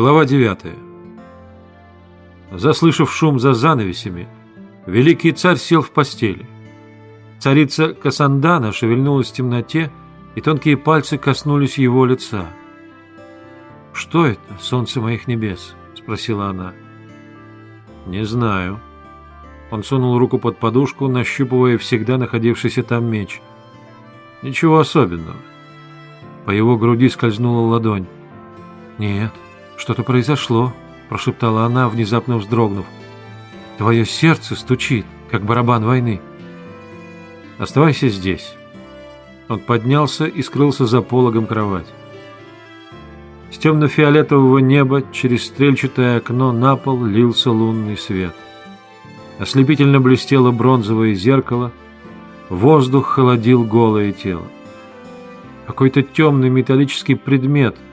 Глава 9. Заслышав шум за занавесями, великий царь сел в постели. Царица Касандана шевельнулась в темноте, и тонкие пальцы коснулись его лица. «Что это, солнце моих небес?» — спросила она. «Не знаю». Он сунул руку под подушку, нащупывая всегда находившийся там меч. «Ничего особенного». По его груди скользнула ладонь. «Нет». «Что-то произошло», — прошептала она, внезапно вздрогнув. «Твое сердце стучит, как барабан войны». «Оставайся здесь». Он поднялся и скрылся за пологом кровати. С темно-фиолетового неба через стрельчатое окно на пол лился лунный свет. Ослепительно блестело бронзовое зеркало, воздух холодил голое тело. Какой-то темный металлический предмет —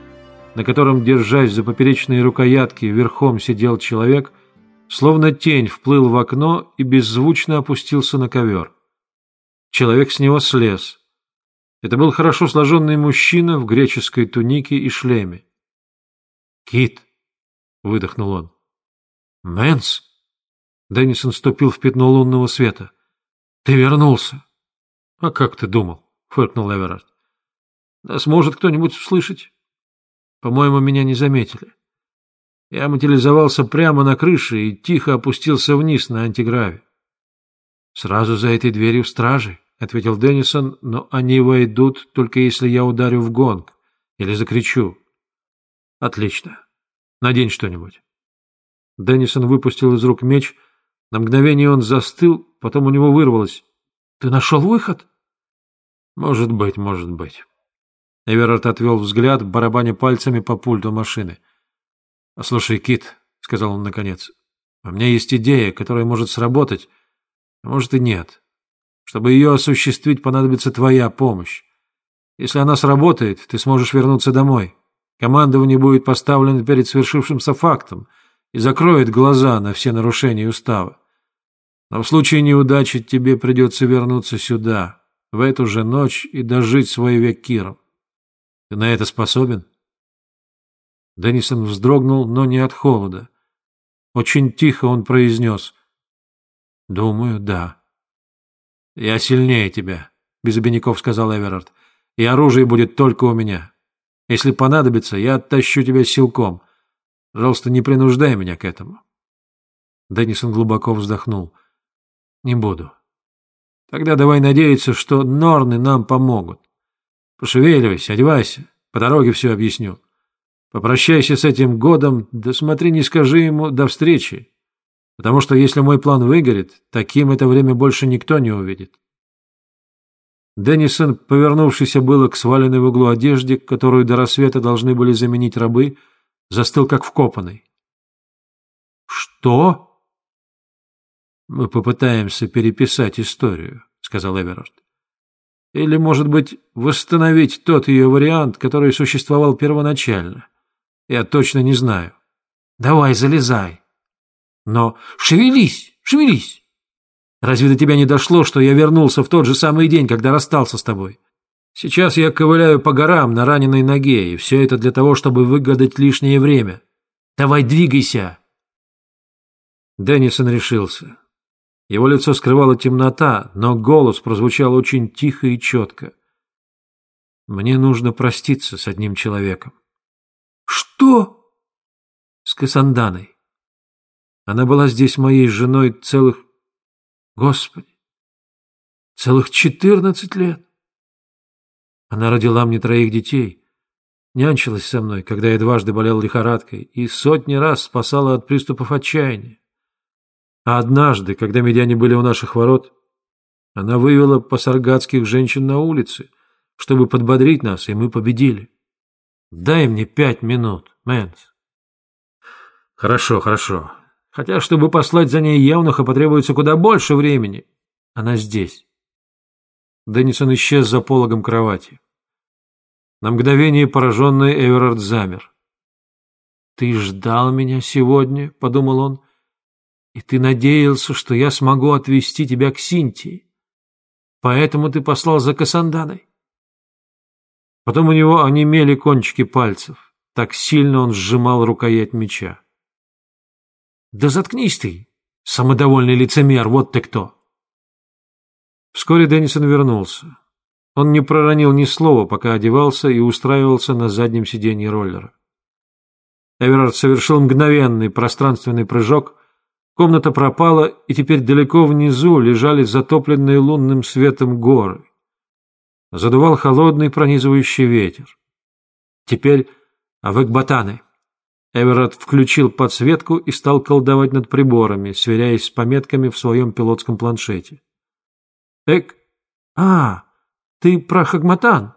на котором, держась за поперечные рукоятки, верхом сидел человек, словно тень вплыл в окно и беззвучно опустился на ковер. Человек с него слез. Это был хорошо сложенный мужчина в греческой тунике и шлеме. «Кит!» — выдохнул он. «Мэнс!» Деннисон ступил в пятно лунного света. «Ты вернулся!» «А как ты думал?» — фыркнул Эверард. «Нас может кто-нибудь услышать?» По-моему, меня не заметили. Я материализовался прямо на крыше и тихо опустился вниз на антиграве. «Сразу за этой дверью стражи», — ответил Деннисон, «но они войдут, только если я ударю в гонг или закричу». «Отлично. Надень что-нибудь». Деннисон выпустил из рук меч. На мгновение он застыл, потом у него вырвалось. «Ты нашел выход?» «Может быть, может быть». Эверард отвел взгляд, барабаня пальцами по пульту машины. «Слушай, Кит», — сказал он наконец, — «у меня есть идея, которая может сработать, а может и нет. Чтобы ее осуществить, понадобится твоя помощь. Если она сработает, ты сможешь вернуться домой. Командование будет поставлено перед свершившимся фактом и закроет глаза на все нарушения устава. Но в случае неудачи тебе придется вернуться сюда, в эту же ночь и дожить свой век Киром. Ты на это способен? Деннисон вздрогнул, но не от холода. Очень тихо он произнес. Думаю, да. Я сильнее тебя, без обиняков сказал Эверард. И оружие будет только у меня. Если понадобится, я оттащу тебя силком. Пожалуйста, не принуждай меня к этому. Деннисон глубоко вздохнул. Не буду. Тогда давай надеяться, что Норны нам помогут. Пошевеливайся, одевайся. По дороге все объясню. Попрощайся с этим годом, да смотри, не скажи ему «до встречи». Потому что если мой план выгорит, таким это время больше никто не увидит. Деннисон, повернувшийся было к сваленной в углу одежде, которую до рассвета должны были заменить рабы, застыл как вкопанный. «Что?» «Мы попытаемся переписать историю», — сказал Эверард. Или, может быть, восстановить тот ее вариант, который существовал первоначально. Я точно не знаю. Давай, залезай. Но шевелись, шевелись. Разве до тебя не дошло, что я вернулся в тот же самый день, когда расстался с тобой? Сейчас я ковыляю по горам на раненой ноге, и все это для того, чтобы выгадать лишнее время. Давай двигайся. Деннисон решился. Его лицо скрывала темнота, но голос прозвучал очень тихо и четко. «Мне нужно проститься с одним человеком». «Что?» «С Кассанданой. Она была здесь моей женой целых... Господи! Целых четырнадцать лет. Она родила мне троих детей, нянчилась со мной, когда я дважды болел лихорадкой, и сотни раз спасала от приступов отчаяния. А однажды, когда медяне были у наших ворот, она вывела пасаргадских женщин на улицы, чтобы подбодрить нас, и мы победили. Дай мне пять минут, Мэнс. Хорошо, хорошо. Хотя, чтобы послать за ней Евнуха, потребуется куда больше времени. Она здесь. Деннисон исчез за пологом кровати. На мгновение пораженный Эверард замер. «Ты ждал меня сегодня?» — подумал он. И ты надеялся, что я смогу отвести тебя к Синтии. Поэтому ты послал за Касанданой. Потом у него онемели кончики пальцев. Так сильно он сжимал рукоять меча. «Да заткнись ты, самодовольный лицемер, вот ты кто!» Вскоре Деннисон вернулся. Он не проронил ни слова, пока одевался и устраивался на заднем сиденье роллера. Эверард совершил мгновенный пространственный прыжок, комната пропала, и теперь далеко внизу лежали затопленные лунным светом горы. Задувал холодный пронизывающий ветер. Теперь авекбатаны. Эверард включил подсветку и стал колдовать над приборами, сверяясь с пометками в своем пилотском планшете. «Эк... А, ты про Хагматан,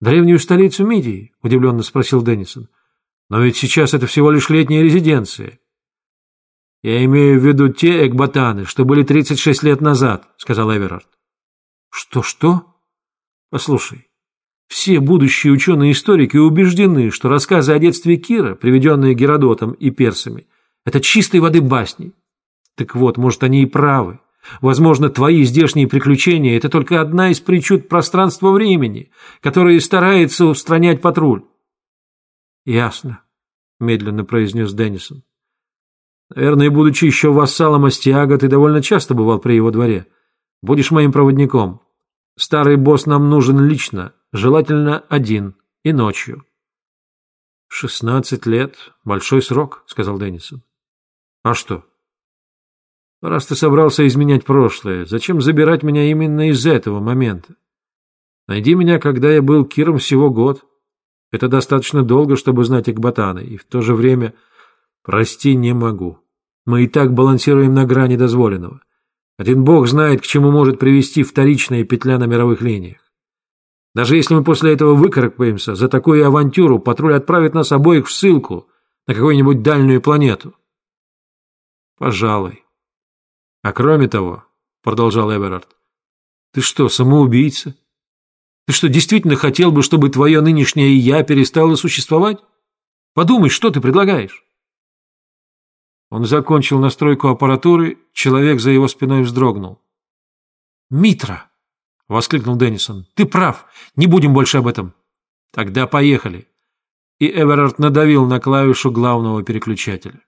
древнюю столицу Мидии?» – удивленно спросил Деннисон. «Но ведь сейчас это всего лишь летняя резиденция». «Я имею в виду те экбатаны, что были 36 лет назад», – сказал Эверард. «Что-что?» «Послушай, все будущие ученые-историки убеждены, что рассказы о детстве Кира, приведенные Геродотом и персами, это чистой воды басни. Так вот, может, они и правы. Возможно, твои здешние приключения – это только одна из причуд пространства-времени, которые старается устранять патруль. «Ясно», – медленно произнес Деннисон. «Наверное, будучи еще вассалом Астиага, ты довольно часто бывал при его дворе. Будешь моим проводником. Старый босс нам нужен лично, желательно один, и ночью». «Шестнадцать лет – большой срок», – сказал Деннисон. «А что?» Раз ты собрался изменять прошлое, зачем забирать меня именно из этого момента? Найди меня, когда я был Киром всего год. Это достаточно долго, чтобы знать Экбатана, и в то же время... Прости, не могу. Мы и так балансируем на грани дозволенного. Один бог знает, к чему может привести вторичная петля на мировых линиях. Даже если мы после этого выкарабкаемся, за такую авантюру патруль отправит нас обоих в ссылку на какую-нибудь дальнюю планету. Пожалуй. А кроме того, продолжал Эверард, ты что, самоубийца? Ты что, действительно хотел бы, чтобы твое нынешнее «я» перестало существовать? Подумай, что ты предлагаешь? Он закончил настройку аппаратуры, человек за его спиной вздрогнул. «Митра!» — воскликнул Деннисон. «Ты прав, не будем больше об этом». «Тогда поехали». И Эверард надавил на клавишу главного переключателя.